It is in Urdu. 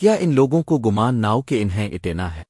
کیا ان لوگوں کو گمان ناؤ کہ انہیں اٹینا ہے؟